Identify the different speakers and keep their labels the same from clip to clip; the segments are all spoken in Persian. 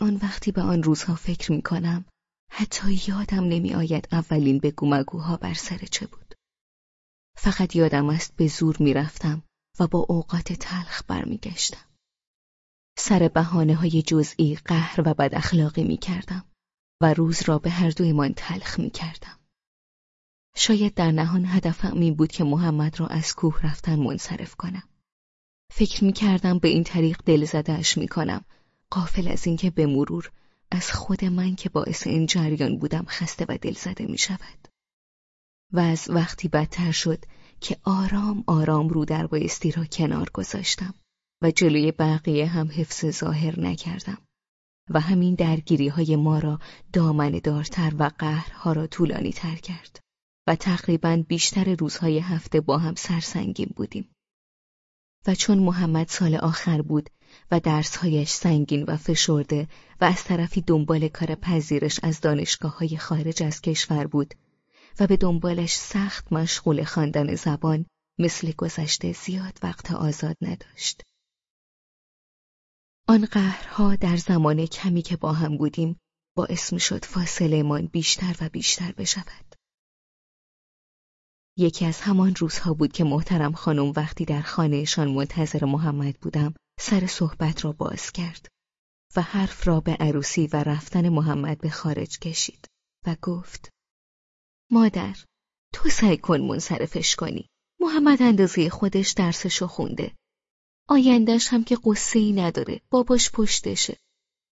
Speaker 1: الان وقتی به آن روزها فکر می کنم حتی یادم نمی آید اولین بگو مگوها بر سر چه بود. فقط یادم است به زور می رفتم و با اوقات تلخ برمیگشتم. سر بحانه های جزئی قهر و بد اخلاقی می کردم و روز را به هر دویمان تلخ می کردم. شاید در نهان هدفم این بود که محمد را از کوه رفتن منصرف کنم. فکر می کردم به این طریق دل زدهش می کنم قافل از اینکه به مرور از خود من که باعث این جریان بودم خسته و دل زده می شود. و از وقتی بدتر شد که آرام آرام رو در بایستی را کنار گذاشتم و جلوی بقیه هم حفظ ظاهر نکردم و همین درگیری های ما را دامن دارتر و قهرها را طولانی تر کرد و تقریبا بیشتر روزهای هفته با هم سرسنگین بودیم. و چون محمد سال آخر بود و درسهایش سنگین و فشرده و از طرفی دنبال کار پذیرش از دانشگاه های خارج از کشور بود و به دنبالش سخت مشغول خواندن زبان مثل گذشته زیاد وقت آزاد نداشت. آن قهرها در زمان کمی که با هم بودیم باعث می شد فاصله بیشتر و بیشتر بشود. یکی از همان روزها بود که محترم خانم وقتی در خانهشان منتظر محمد بودم سر صحبت را باز کرد و حرف را به عروسی و رفتن محمد به خارج کشید و گفت مادر تو سعی کن منصرفش کنی. محمد اندازه خودش درسشو خونده. آیندهش هم که قصه ای نداره باباش پشتشه.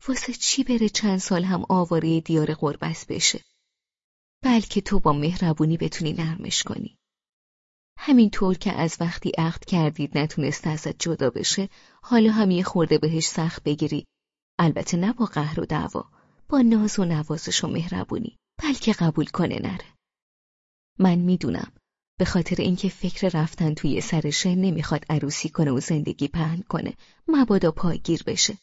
Speaker 1: واسه چی بره چند سال هم آواره دیار قربت بشه؟ بلکه تو با مهربونی بتونی نرمش کنی. همینطور که از وقتی عقد کردید نتونست ازت جدا بشه حالا هم یه خورده بهش سخت بگیری. البته نه با قهر و دعوا با ناز و نوازش و مهربونی بلکه قبول کنه نره. من می‌دونم به خاطر اینکه فکر رفتن توی سرشه نمی‌خواد عروسی کنه و زندگی پهن کنه مبادا پایگیر بشه.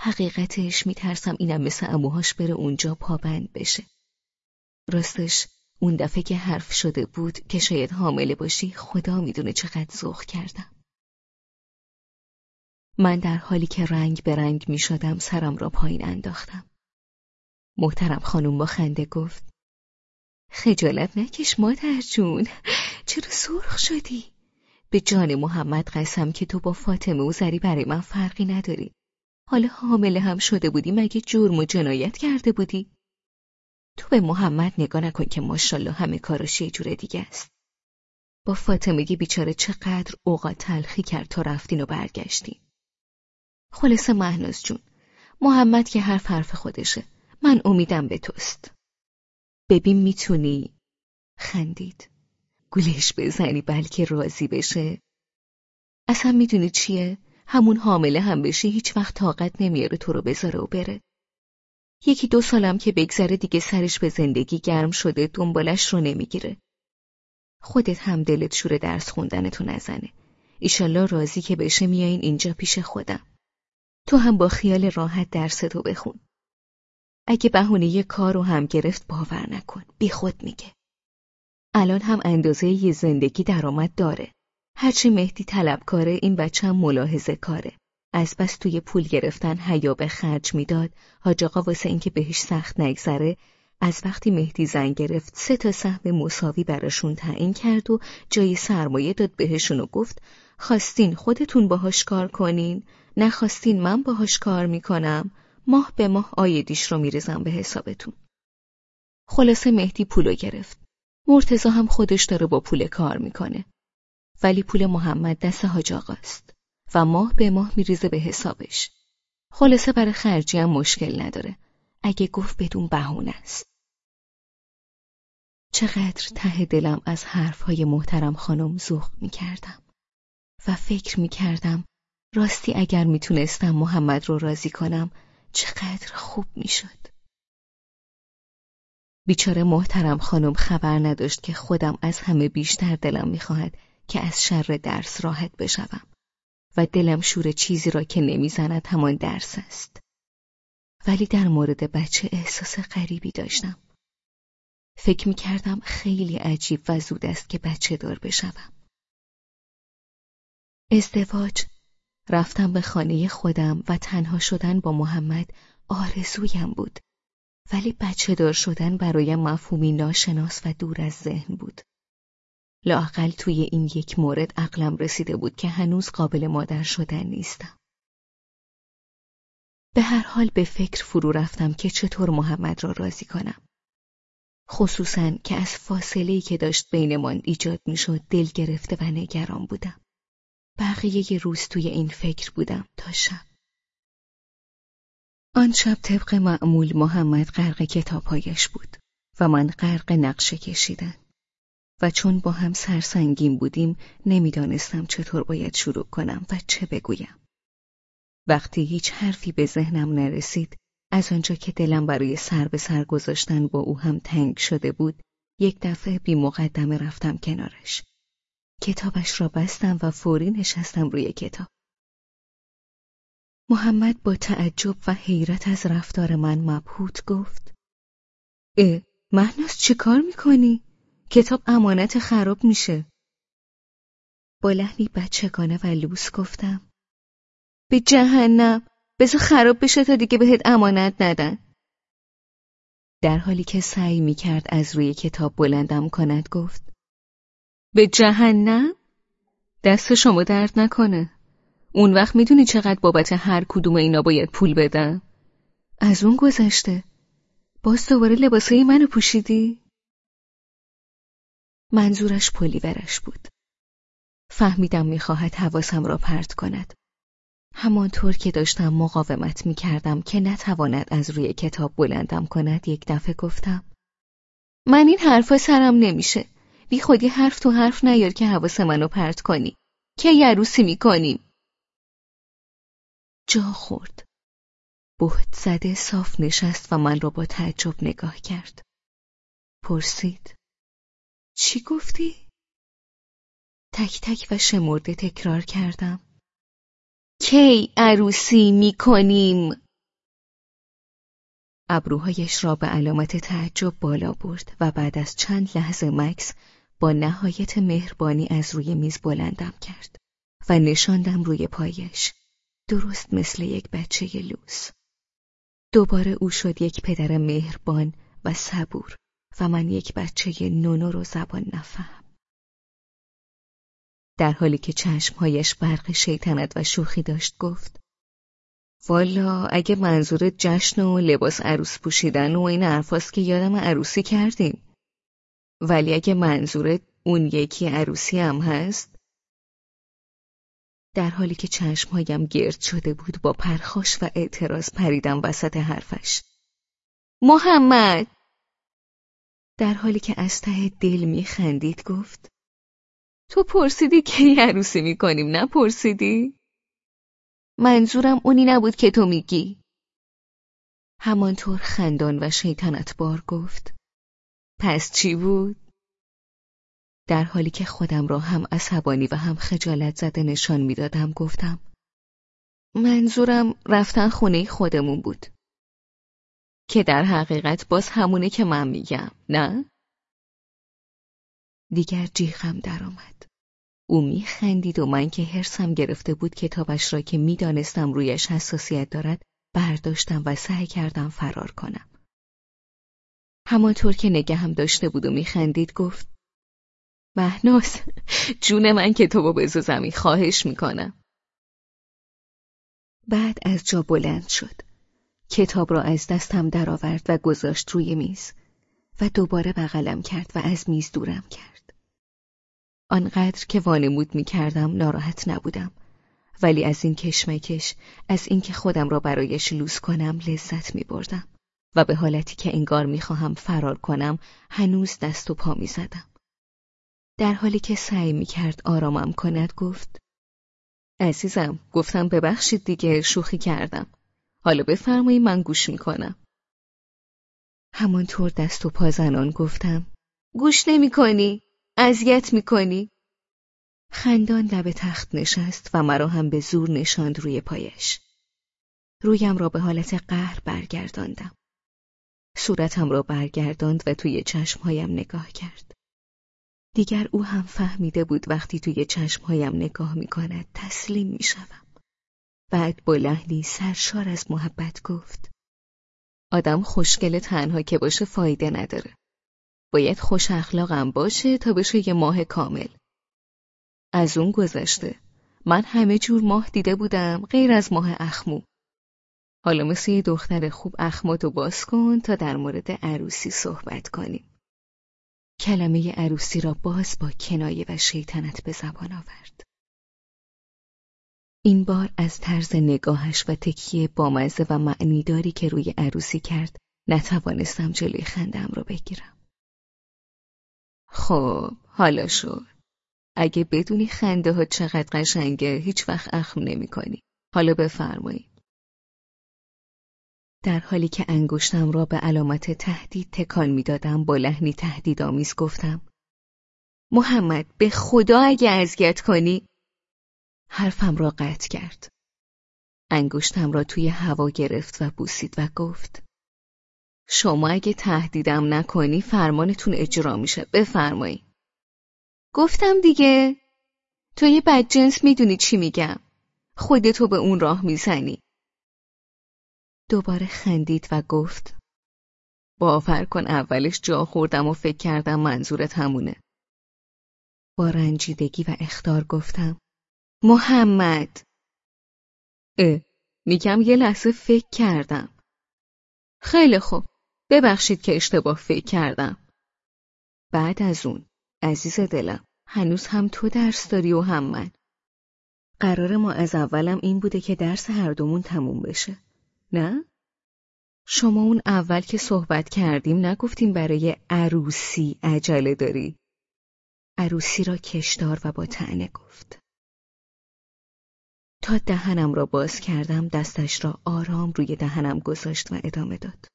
Speaker 1: حقیقتش میترسم اینم مثل اموهاش بره اونجا پابند بشه. راستش اون دفعه که حرف شده بود که شاید حامله باشی خدا می‌دونه چقدر ذوق کردم من در حالی که رنگ به رنگ می شدم سرم را پایین انداختم محترم خانم با خنده گفت خجالت نکش مادر جون چرا سرخ شدی؟ به جان محمد قسم که تو با فاطمه و زری برای من فرقی نداری حالا حامله هم شده بودی مگه جرم و جنایت کرده بودی؟ تو به محمد نگاه نکن که ماشالله همه کاراش یه جور دیگه است. با فاطمه بیچاره چقدر اوقات تلخی کرد تا رفتین و برگشتین. خلاصه مهناز جون محمد که حرف حرف خودشه من امیدم به توست. ببین می‌تونی خندید. گولش بزنی بلکه راضی بشه. اصلا می‌دونی چیه؟ همون حامله هم بشه هیچ وقت طاقت نمیاره تو رو بذاره و بره. یکی دو سالم که بگذره دیگه سرش به زندگی گرم شده دنبالش رو نمی‌گیره. خودت هم دلت شور درس خوندنتو نزنه. ایشالله راضی که بشه میایین اینجا پیش خودم. تو هم با خیال راحت درستو بخون. اگه بهونه یه کار رو هم گرفت باور نکن. بی خود میگه. الان هم اندازه یه زندگی درآمد داره. هرچی مهدی طلبکاره این بچه هم ملاحظه کاره. از بس توی پول گرفتن حیا به خرج می‌داد. حاج آقا واسه اینکه بهش سخت نگذره از وقتی مهدی زن گرفت سه تا سهم مساوی براشون تعیین کرد و جای سرمایه داد بهشون و گفت خواستین خودتون باهاش کار کنین؟ نخواستین من باهاش کار می‌کنم؟ ماه به ماه آیدیش رو میریزم به حسابتون. خلاصه مهدی پولو گرفت. مرتزا هم خودش داره با پول کار می‌کنه. ولی پول محمد دست حاج آقاست. و ماه به ماه میریزه به حسابش. خلاصه برای خرجی هم مشکل نداره. اگه گفت بدون بهونه است. چقدر ته دلم از حرفهای محترم خانم زوخ می‌کردم و فکر می‌کردم راستی اگر می‌تونستم محمد رو راضی کنم چقدر خوب می‌شد. بیچاره محترم خانم خبر نداشت که خودم از همه بیشتر دلم می‌خواهد که از شر درس راحت بشوم. و دلم شور چیزی را که نمی‌زند همان درس است. ولی در مورد بچه احساس غریبی داشتم. فکر می کردم خیلی عجیب و زود است که بچه دار بشوم. ازدواج رفتم به خانه خودم و تنها شدن با محمد آرزویم بود ولی بچه دار شدن برایم مفهومی ناشناس و دور از ذهن بود لاقل توی این یک مورد عقلم رسیده بود که هنوز قابل مادر شدن نیستم. به هر حال به فکر فرو رفتم که چطور محمد را راضی کنم. خصوصا که از فاصله‌ای که داشت بینمان ایجاد می‌شد دل گرفته و نگران بودم. بقیه روز توی این فکر بودم تا شب. آن شب طبق معمول محمد غرق کتابهایش بود و من غرق نقشه کشیدن. و چون با هم سرسنگین بودیم نمی‌دانستم چطور باید شروع کنم و چه بگویم. وقتی هیچ حرفی به ذهنم نرسید از آنجا که دلم برای سر به سر گذاشتن با او هم تنگ شده بود یک دفعه بی مقدمه رفتم کنارش. کتابش را بستم و فوری نشستم روی کتاب. محمد با تعجب و حیرت از رفتار من مبهوت گفت اه مهناز چه کار می‌کنی؟ کتاب امانت خراب میشه با لحنی بچگانه و لوس گفتم به جهنم بذار خراب بشه تا دیگه بهت امانت ندن در حالی که سعی می‌کرد از روی کتاب بلندم کند گفت به جهنم؟ دست شما درد نکنه اون وقت می‌دونی چقدر بابت هر کدوم اینا باید پول بدم؟ از اون گذشته باز دوباره لباسای منو پوشیدی؟ منظورش پلیورش بود. فهمیدم می‌خواهد حواسم را پرت کند. همانطور که داشتم مقاومت می‌کردم که نتواند از روی کتاب بلندم کند یک دفعه گفتم من این حرفا سرم نمیشه. بی خودی حرف تو حرف نیار که حواس منو پرت کنی. که عروسی می‌کنیم؟ جا خورد. بهت زده صاف نشست و من را با تعجب نگاه کرد. پرسید چی گفتی؟ تک تک و شمرده تکرار کردم کی عروسی می‌کنیم؟ ابروهایش را به علامت تعجب بالا برد و بعد از چند لحظه مکس با نهایت مهربانی از روی میز بلندم کرد و نشاندم روی پایش درست مثل یک بچه لوس دوباره او شد یک پدر مهربان و صبور و من یک بچه نونو رو زبان نفهم. در حالی که چشمهایش برق شیطنت و شوخی داشت گفت والا اگه منظورت جشن و لباس عروس پوشیدن و این حرفاست که یادم عروسی کردیم. ولی اگه منظورت اون یکی عروسی هم هست؟ در حالی که چشمهایم گرد شده بود با پرخاش و اعتراض پریدم وسط حرفش. محمد! در حالی که از ته دل میخندید گفت تو پرسیدی کی عروسی می‌کنیم نپرسیدی؟ منظورم اونی نبود که تو میگی همانطور خندان و شیطنت بار گفت پس چی بود؟ در حالی که خودم را هم عصبانی و هم خجالت زده نشان می‌دادم گفتم منظورم رفتن خونه خودمون بود که در حقیقت باز همونه که من میگم نه؟ دیگر جیغم درآمد. او میخندید و من که حرسم گرفته بود کتابش را که می‌دانستم رویش حساسیت دارد برداشتم و سعی کردم فرار کنم. همانطور که نگهم داشته بود و میخندید گفت مهناز جون من که تو با زمین خواهش می‌کنم. بعد از جا بلند شد. کتاب را از دستم درآورد و گذاشت روی میز و دوباره بغلم کرد و از میز دورم کرد. آنقدر که وانمود می کردم ناراحت نبودم ولی از این کشمکش از اینکه خودم را برایش لوس کنم لذت می بردم و به حالتی که انگار می خواهم فرار کنم هنوز دست و پا می زدم. در حالی که سعی می کرد آرامم کند گفت عزیزم گفتم ببخشید دیگه شوخی کردم حالا بفرمایی من گوش می‌کنم. همانطور دست و پا زنان گفتم گوش نمی کنی؟ اذیت می کنی؟ خندان لب تخت نشست و مرا هم به زور نشاند روی پایش. رویم را به حالت قهر برگرداندم. صورتم را برگرداند و توی چشمهایم نگاه کرد. دیگر او هم فهمیده بود وقتی توی چشمهایم نگاه می کند تسلیم می شدم. بعد با لحنی سرشار از محبت گفت آدم خوشگل تنها که باشه فایده نداره. باید خوش اخلاقم باشه تا بشه یه ماه کامل. از اون گذشته من همه جور ماه دیده بودم غیر از ماه اخمو. حالا مثل یه دختر خوب اخماتو باز کن تا در مورد عروسی صحبت کنیم. کلمه عروسی را باز با کنایه و شیطنت به زبان آورد. این بار از طرز نگاهش و تکیه بامزه و معنیداری که روی عروسی کرد نتوانستم جلوی خندم رو بگیرم. خب حالا شد. اگه بدونی خنده ها چقدر قشنگه هیچ وقت اخم نمی کنی. حالا بفرمایید. در حالی که انگشتم را به علامت تهدید تکان می‌دادم با لحنی تهدیدآمیز گفتم محمد به خدا اگه اذیت کنی حرفم را قطع کرد. انگشتم را توی هوا گرفت و بوسید و گفت شما اگه تهدیدم نکنی فرمانتون اجرا میشه بفرمایی. گفتم دیگه تو یه بدجنس می‌دونی چی میگم. خودتو به اون راه می‌زنی. دوباره خندید و گفت باور کن اولش جا خوردم و فکر کردم منظورت همونه. با رنجیدگی و اختار گفتم محمد اه میگم یه لحظه فکر کردم. خیلی خوب ببخشید که اشتباه فکر کردم. بعد از اون عزیز دلم هنوز هم تو درس داری و هم من. قرار ما از اولم این بوده که درس هر دومون تموم بشه. نه؟ شما اون اول که صحبت کردیم نگفتیم برای عروسی عجله داری؟ عروسی را کشدار و با تعنه گفت. تا دهنم را باز کردم دستش را آرام روی دهنم گذاشت و ادامه داد.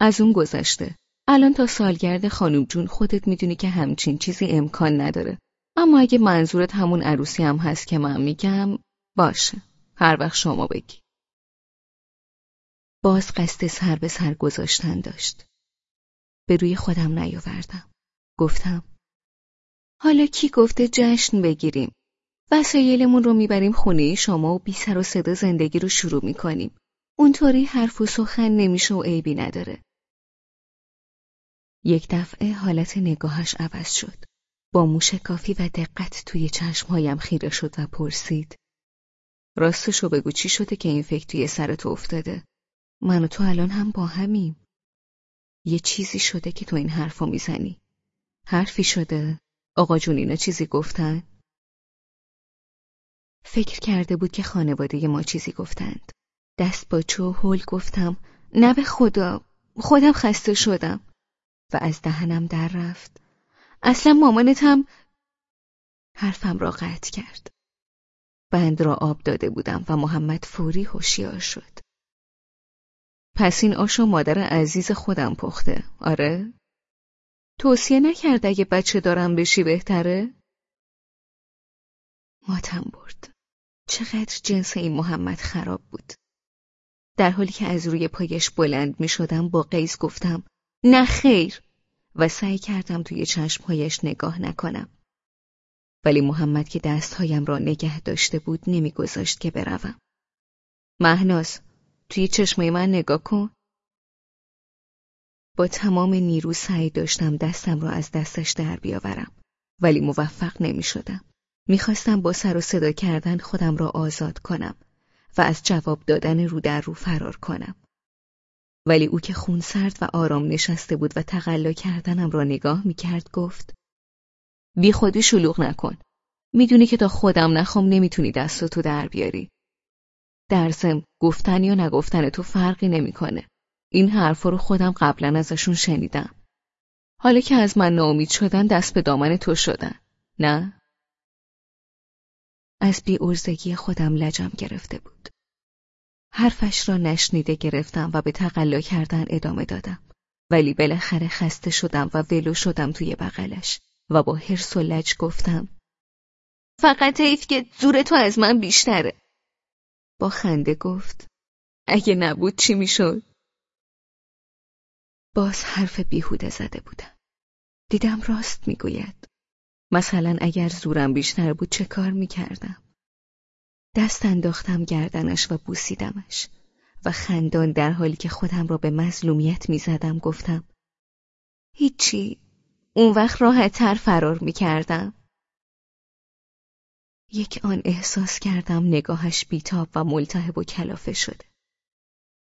Speaker 1: از اون گذشته. الان تا سالگرد خانم جون خودت می‌دونی که همچین چیزی امکان نداره. اما اگه منظورت همون عروسی هم هست که من میگم باشه. هر وقت شما بگی. باز قصد سر به سر گذاشتن داشت. به روی خودم نیاوردم. گفتم حالا کی گفته جشن بگیریم؟ وسایلمون رو می‌بریم خونه شما و بی سر و صدا زندگی رو شروع می‌کنیم. اونطوری حرف و سخن نمیشه و عیبی نداره. یک دفعه حالت نگاهش عوض شد. با موشکافی و دقت توی چشمهایم خیره شد و پرسید. راستشو بگو چی شده که این فکر توی سرت افتاده؟ من و تو الان هم با همیم. یه چیزی شده که تو این حرفو می‌زنی. حرفی شده؟ آقا جون اینا چیزی گفتن؟ فکر کرده بود که خانواده ما چیزی گفتند. دست با چو هول گفتم نه به خدا خودم خسته شدم و از دهنم در رفت. اصلا مامانت هم حرفم را قطع کرد. بند را آب داده بودم و محمد فوری هوشیار شد. پس این آشو مادر عزیز خودم پخته آره؟ توصیه نکرده اگه بچه دارم بشی بهتره؟ ماتم برد چقدر جنس این محمد خراب بود در حالی که از روی پایش بلند می شدم با قیز گفتم نه خیر و سعی کردم توی چشمهایش نگاه نکنم ولی محمد که دستهایم را نگه داشته بود نمیگذاشت که بروم مهناز توی چشمای من نگاه کن. با تمام نیرو سعی داشتم دستم را از دستش در بیاورم ولی موفق نمی شدم. می‌خواستم با سر و صدا کردن خودم را آزاد کنم و از جواب دادن رو در رو فرار کنم. ولی او که خون سرد و آرام نشسته بود و تقلا کردنم را نگاه می‌کرد گفت بی خودی شلوغ نکن. می‌دونی که تا خودم نخوام نمی‌تونی دستتو در بیاری. در ضمن گفتن یا نگفتن تو فرقی نمی‌کنه. این حرفا رو خودم قبلا ازشون شنیدم. حالا که از من ناامید شدن دست به دامن تو شدن. نه؟ از بی ارزگی خودم لجم گرفته بود. حرفش را نشنیده گرفتم و به تقلا کردن ادامه دادم. ولی بالاخره خسته شدم و ولو شدم توی بغلش و با حرس و لج گفتم فقط حیف که زور تو از من بیشتره. با خنده گفت اگه نبود چی می‌شد؟ باز حرف بیهوده زده بودم. دیدم راست می‌گوید. مثلا اگر زورم بیشتر بود چه کار می‌کردم؟ دست انداختم گردنش و بوسیدمش و خندان در حالی که خودم را به مظلومیت می‌زدم گفتم هیچی اون وقت راحت تر فرار می‌کردم یک آن احساس کردم نگاهش بیتاب و ملتهب و کلافه شده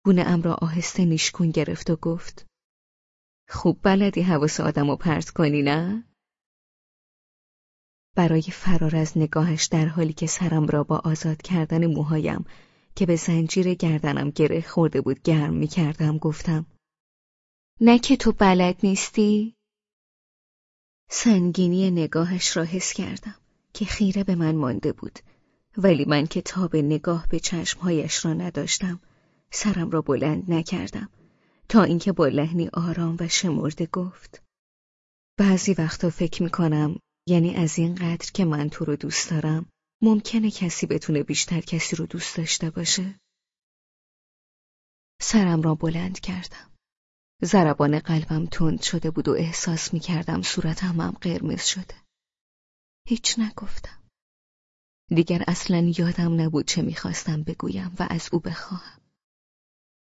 Speaker 1: گونه ام را آهسته نیشکون گرفت و گفت خوب بلدی حواس آدم و پرت کنی نه؟ برای فرار از نگاهش در حالی که سرم را با آزاد کردن موهایم که به زنجیر گردنم گره خورده بود گرم می کردم گفتم نه که تو بلد نیستی؟ سنگینی نگاهش را حس کردم که خیره به من مانده بود ولی من که تاب نگاه به چشمهایش را نداشتم سرم را بلند نکردم تا اینکه با لحنی آرام و شمرده گفت بعضی وقتا فکر می‌کنم یعنی از این قدر که من تو رو دوست دارم ممکنه کسی بتونه بیشتر کسی رو دوست داشته باشه؟ سرم را بلند کردم. ضربان قلبم تند شده بود و احساس می کردم صورتم هم قرمز شده. هیچ نگفتم. دیگر اصلا یادم نبود چه می‌خواستم بگویم و از او بخواهم.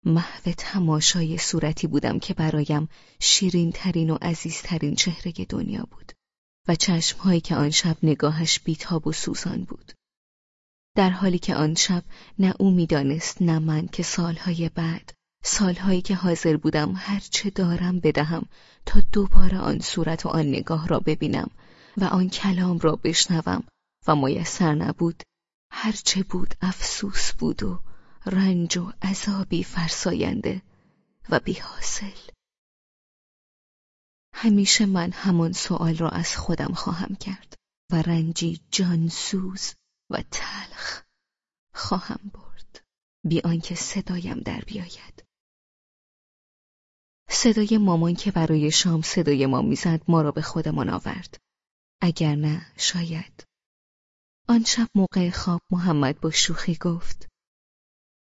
Speaker 1: محو تماشای صورتی بودم که برایم شیرین ترین و عزیزترین چهره دنیا بود. و چشمهایی که آن شب نگاهش بیتاب و سوزان بود. در حالی که آن شب نه او می‌دانست نه من که سالهای بعد سالهایی که حاضر بودم هر چه دارم بدهم تا دوباره آن صورت و آن نگاه را ببینم و آن کلام را بشنوم و میسر نبود هرچه بود افسوس بود و رنج و عذابی فرساینده و بیحاصل همیشه من همان سوال را از خودم خواهم کرد و رنجی جانسوز و تلخ خواهم برد. بی آنکه صدایم در بیاید. صدای مامان که برای شام صدای ما می‌زد ما را به خودمان آورد. اگر نه شاید. آن شب موقع خواب محمد با شوخی گفت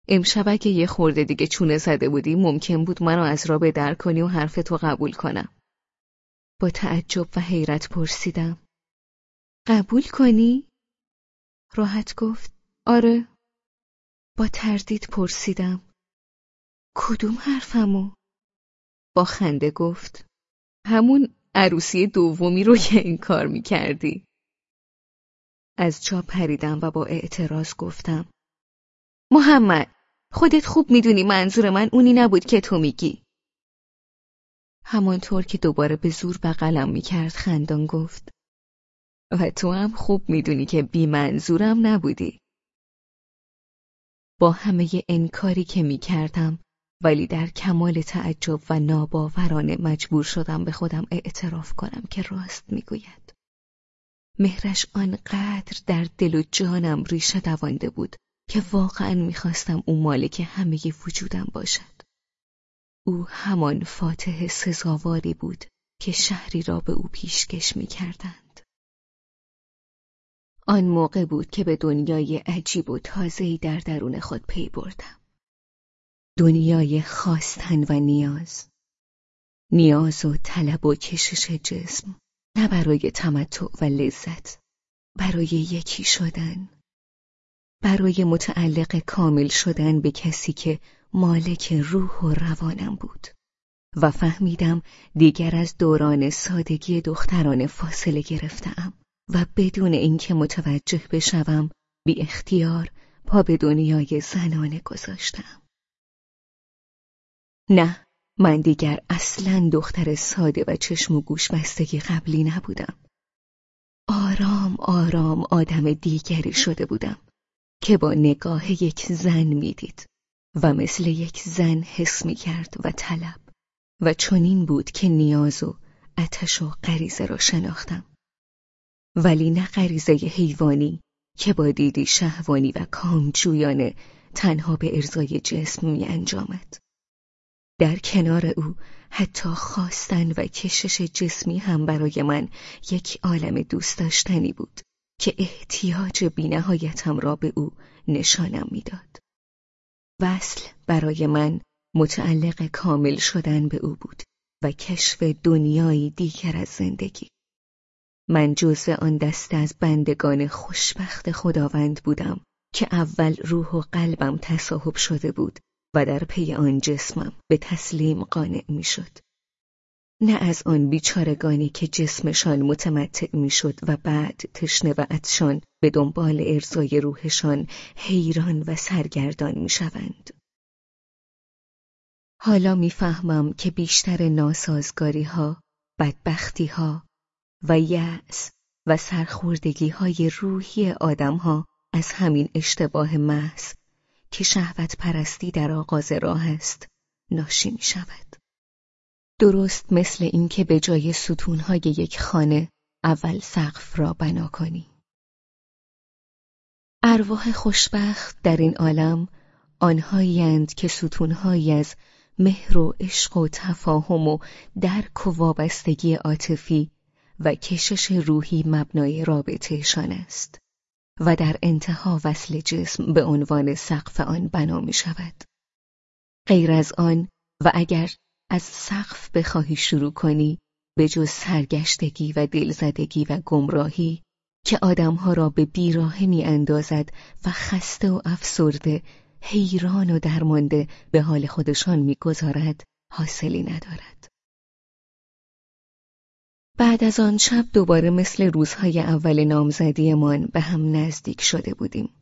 Speaker 1: امشب اگه یه خورده دیگه چونه زده بودی ممکن بود منو از را به در کنی و حرف تو قبول کنم. با تعجب و حیرت پرسیدم قبول کنی؟ راحت گفت آره با تردید پرسیدم کدوم حرفمو؟ با خنده گفت همون عروسی دومی رو که این کار می کردی. از جا پریدم و با اعتراض گفتم محمد خودت خوب می‌دونی منظور من اونی نبود که تو میگی. همانطور که دوباره به زور بغلم می‌کرد خندان گفت و تو هم خوب می‌دونی که بی منظورم نبودی. با همه انکاری که می‌کردم ولی در کمال تعجب و ناباورانه مجبور شدم به خودم اعتراف کنم که راست می‌گوید. مهرش آنقدر در دل و جانم ریشه دوانده بود که واقعا می‌خواستم او مالک همه وجودم باشد. او همان فاتح سزاواری بود که شهری را به او پیشکش می کردند. آن موقع بود که به دنیای عجیب و تازهی در درون خود پی بردم. دنیای خواستن و نیاز. نیاز و طلب و کشش جسم نه برای تمتع و لذت برای یکی شدن برای متعلق کامل شدن به کسی که مالک روح و روانم بود و فهمیدم دیگر از دوران سادگی دختران فاصله گرفتم و بدون اینکه متوجه بشوم بی اختیار پا به دنیای زنانه گذاشتم نه من دیگر اصلا دختر ساده و چشم و گوش بستگی قبلی نبودم. آرام آرام آدم دیگری شده بودم که با نگاه یک زن می‌دید. و مثل یک زن حس می کرد و طلب و چنین بود که نیاز و اتش و غریزه را شناختم ولی نه غریزه حیوانی که با دیدی شهوانی و کامجویانه تنها به ارزای جسم می انجامد. در کنار او حتی خواستن و کشش جسمی هم برای من یک عالم دوست داشتنی بود که احتیاج بینهایتم را به او نشانم می‌داد. وصل برای من متعلق کامل شدن به او بود و کشف دنیایی دیگر از زندگی. من جزو آن دسته از بندگان خوشبخت خداوند بودم که اول روح و قلبم تصاحب شده بود و در پی آن جسمم به تسلیم قانع می‌شد. نه از آن بیچارگانی که جسمشان متمتع می‌شد و بعد تشنه و عطشان به دنبال ارزای روحشان حیران و سرگردان می‌شوند. حالا می‌فهمم که بیشتر ناسازگاری ها، بدبختی ها و یأس و سرخوردگی های روحی آدم ها از همین اشتباه محض که شهوت پرستی در آغاز راه است ناشی می شود. درست مثل اینکه به جای ستونهای یک خانه اول سقف را بنا کنی. ارواح خوشبخت در این عالم آنهایند که ستونهایی از مهر و عشق و تفاهم و درک و وابستگی عاطفی و کشش روحی مبنای رابطهشان است و در انتها وصل جسم به عنوان سقف آن بنا می شود. غیر از آن و اگر از سقف بخواهی شروع کنی به جز سرگشتگی و دلزدگی و گمراهی که آدمها را به بیراهه می اندازد و خسته و افسرده حیران و درمانده به حال خودشان می‌گذارد حاصلی ندارد. بعد از آن شب دوباره مثل روزهای اول نامزدیمان به هم نزدیک شده بودیم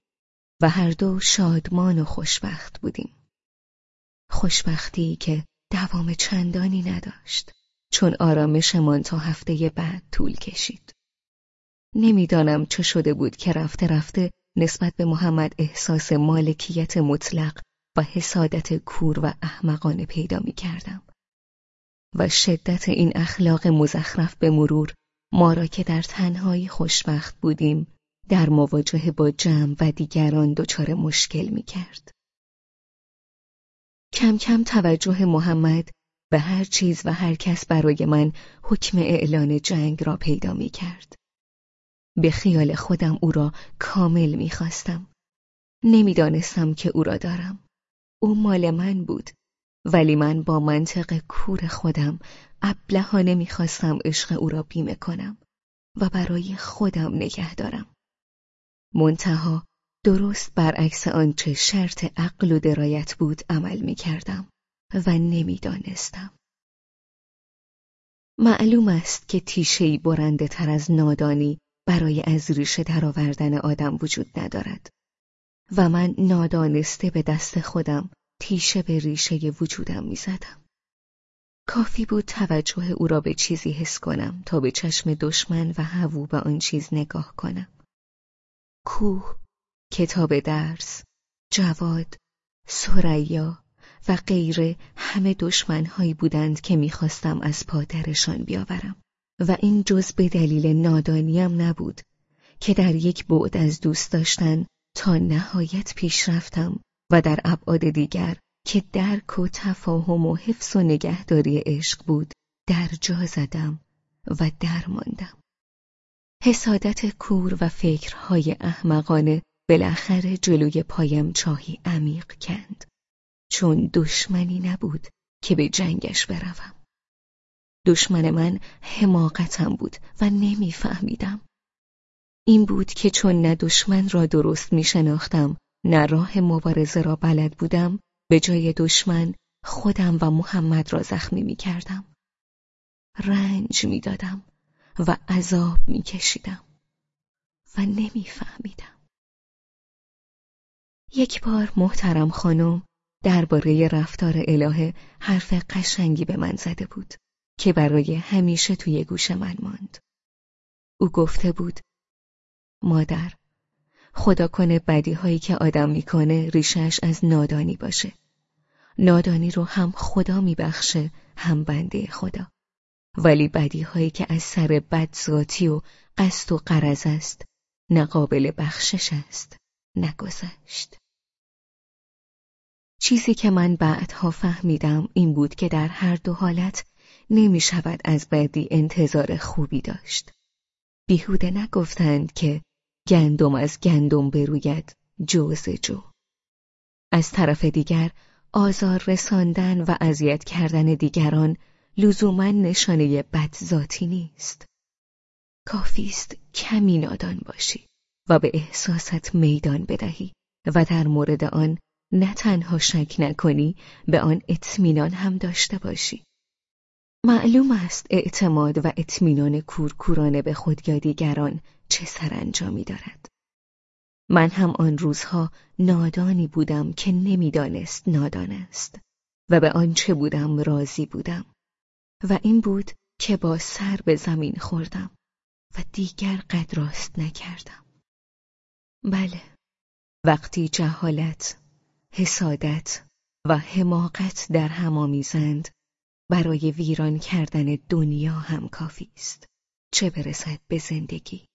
Speaker 1: و هر دو شادمان و خوشبخت بودیم. خوشبختی که دوام چندانی نداشت چون آرامشمان تا هفته بعد طول کشید. نمی‌دانم چه شده بود که رفته رفته نسبت به محمد احساس مالکیت مطلق و حسادت کور و احمقانه پیدا می کردم. و شدت این اخلاق مزخرف به مرور ما را که در تنهایی خوشبخت بودیم در مواجهه با جمع و دیگران دچار مشکل می کرد. کم کم توجه محمد به هر چیز و هر کس برای من حکم اعلان جنگ را پیدا می کرد. به خیال خودم او را کامل می‌خواستم. نمی‌دانستم که او را دارم. او مال من بود. ولی من با منطق کور خودم ابلهانه می‌خواستم عشق او را بیمه کنم و برای خودم نگه دارم. منتها درست برعکس آنچه شرط عقل و درایت بود عمل می‌کردم و نمی‌دانستم. معلوم است که تیشهای برنده تر از نادانی برای از ریشه درآوردن آدم وجود ندارد و من نادانسته به دست خودم تیشه به ریشه وجودم می‌زدم. کافی بود توجه او را به چیزی حس کنم تا به چشم دشمن و هوو به آن چیز نگاه کنم. کوه، کتاب درس، جواد، سریا و غیره همه دشمنهایی بودند که می‌خواستم از پادرشان بیاورم. و این جز به دلیل نادانیم نبود که در یک بعد از دوست داشتن تا نهایت پیش رفتم و در ابعاد دیگر که درک و تفاهم و حفظ و نگهداری عشق بود در جا زدم و درماندم. حسادت کور و فکرهای احمقانه بالاخره جلوی پایم چاهی عمیق کند چون دشمنی نبود که به جنگش بروم. دشمن من حماقتم بود و نمیفهمیدم. این بود که چون نه دشمن را درست می شناختم نه راه مبارزه را بلد بودم به جای دشمن خودم و محمد را زخمی می کردم. رنج می دادم و عذاب می کشیدم و نمیفهمیدم. یک بار محترم خانم درباره رفتار الهه حرف قشنگی به من زده بود. که برای همیشه توی گوش من ماند. او گفته بود مادر خدا کنه بدی هایی که آدم می‌کنه ریشش از نادانی باشه. نادانی رو هم خدا میبخشه هم بنده خدا. ولی بدی هایی که از سر بد ذاتی و قصد و قرض است نه بخشش است نگذشت. چیزی که من بعدها فهمیدم این بود که در هر دو حالت نمی شود از بدی انتظار خوبی داشت. بیهوده نگفتند که گندم از گندم بروید جوز جو. از طرف دیگر آزار رساندن و اذیت کردن دیگران لزوما نشانه ذاتی نیست. کافی است کمی نادان باشی و به احساست میدان بدهی و در مورد آن نه تنها شک نکنی به آن اطمینان هم داشته باشی. معلوم است اعتماد و اطمینان کورکورانه به خود یا دیگران چه سرانجامی دارد. من هم آن روزها نادانی بودم که نمی‌دانست نادان است و به آنچه بودم راضی بودم و این بود که با سر به زمین خوردم و دیگر قد راست نکردم. بله وقتی جهالت حسادت و حماقت در هم آمیزند. برای ویران کردن دنیا هم کافی است. چه برسد به زندگی؟